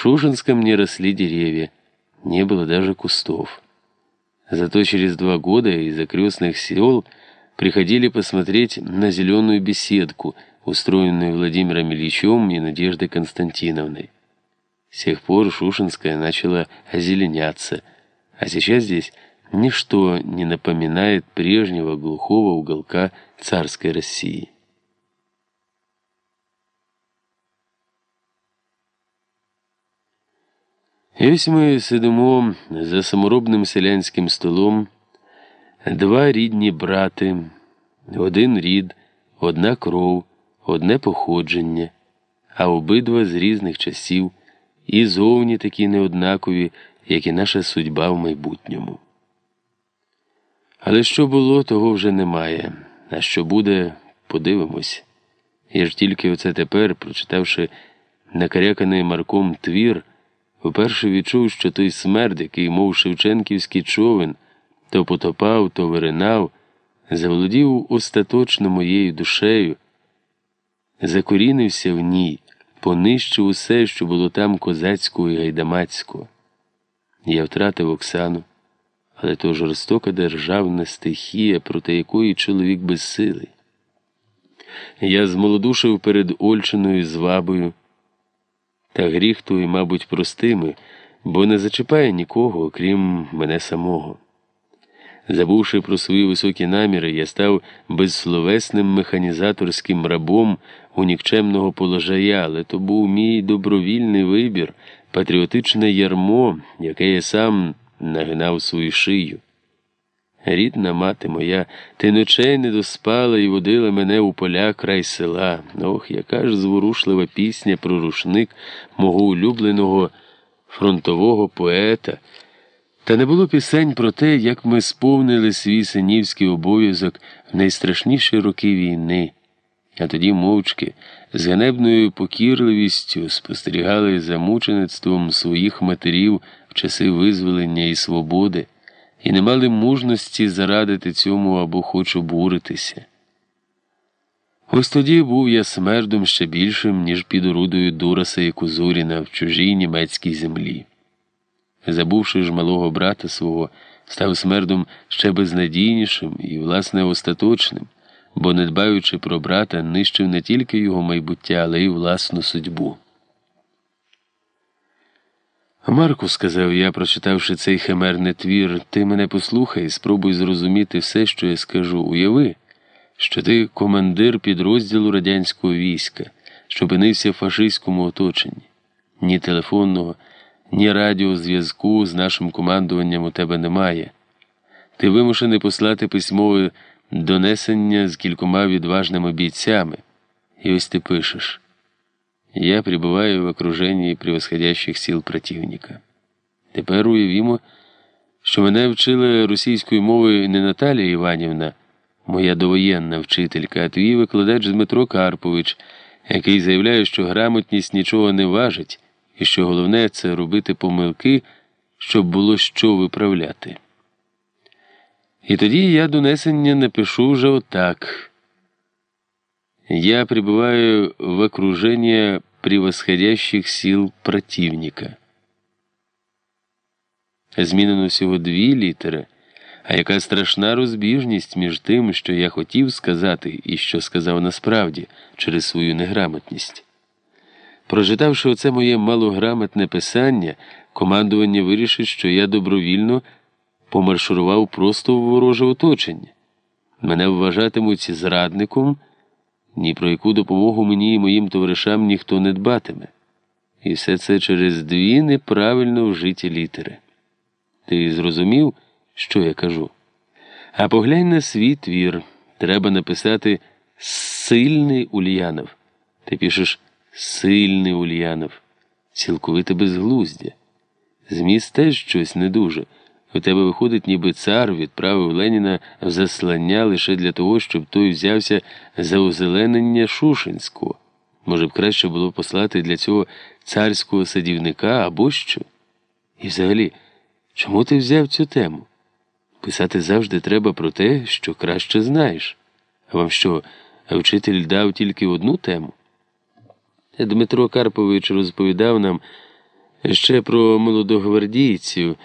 Шушенском не росли деревья, не было даже кустов. Зато через два года из окрестных сел приходили посмотреть на зеленую беседку, устроенную Владимиром Ильичем и Надеждой Константиновной. С тех пор Шушинская начала озеленяться, а сейчас здесь ничто не напоминает прежнего глухого уголка царской России. І ось ми сидимо за саморобним селянським столом, два рідні брати, один рід, одна кров, одне походження, а обидва з різних часів і зовні такі неоднакові, як і наша судьба в майбутньому. Але що було, того вже немає, а що буде, подивимось. Я ж тільки оце тепер, прочитавши накаряканий Марком твір, вперше відчув, що той смерд, який, мов Шевченківський човен, то потопав, то виринав, заволодів остаточно моєю душею, закорінився в ній, понищив усе, що було там козацького і гайдамацького. Я втратив Оксану, але то жорстока державна стихія, проти якої чоловік безсилий. Я змолодушив перед Ольчиною звабою. Та гріх той, мабуть, простими, бо не зачіпає нікого, окрім мене самого. Забувши про свої високі наміри, я став безсловесним механізаторським рабом у нікчемного положая, але то був мій добровільний вибір, патріотичне ярмо, яке я сам нагинав свою шию. Рідна мати моя, ти ночей не доспала і водила мене у поля край села. Ох, яка ж зворушлива пісня про рушник мого улюбленого фронтового поета. Та не було пісень про те, як ми сповнили свій синівський обов'язок в найстрашніші роки війни, а тоді мовчки, з ганебною покірливістю спостерігали за мучеництвом своїх матерів в часи визволення і свободи і не мали мужності зарадити цьому або хоч обуритися. Ось тоді був я смердом ще більшим, ніж під орудою Дураса і Кузуріна в чужій німецькій землі. Забувши ж малого брата свого, став смердом ще безнадійнішим і, власне, остаточним, бо, не дбаючи про брата, нищив не тільки його майбуття, але й власну судьбу. Марку, сказав я, прочитавши цей химерний твір, ти мене послухай спробуй зрозуміти все, що я скажу. Уяви, що ти командир підрозділу радянського війська, що опинився в фашистському оточенні. Ні телефонного, ні радіозв'язку з нашим командуванням у тебе немає. Ти вимушений послати письмове донесення з кількома відважними бійцями. І ось ти пишеш. Я пребываю в окружении превосходящих сил противника. Тепер уявімо, що мене вчила російською мовою не Наталія Іванівна, моя довоєнна вчителька, а твій викладач Дмитро Карпович, який заявляє, що грамотність нічого не важить, і що головне це робити помилки, щоб було що виправляти. І тоді я донесення напишу вже отак. Я пребываю в окружении превосходящих сил противника. Змінено всього дві літери, а яка страшна розбіжність між тим, що я хотів сказати, і що сказав насправді через свою неграмотність. Прочитавши оце моє малограмотне писання, командування вирішить, що я добровільно помаршурував просто в вороже оточення. Мене вважатимуть зрадником ні про яку допомогу мені і моїм товаришам ніхто не дбатиме. І все це через дві неправильно вжиті літери. Ти зрозумів, що я кажу? А поглянь на свій твір. Треба написати сильний Ульянов. Ти пишеш сильний Ульянов, цілковите безглуздя. Зміст теж щось не дуже. У тебе виходить, ніби цар відправив Леніна в заслання лише для того, щоб той взявся за озеленення Шушинського. Може б краще було послати для цього царського садівника або що? І взагалі, чому ти взяв цю тему? Писати завжди треба про те, що краще знаєш. А вам що, вчитель дав тільки одну тему? Дмитро Карпович розповідав нам Ще про молодогвардійців.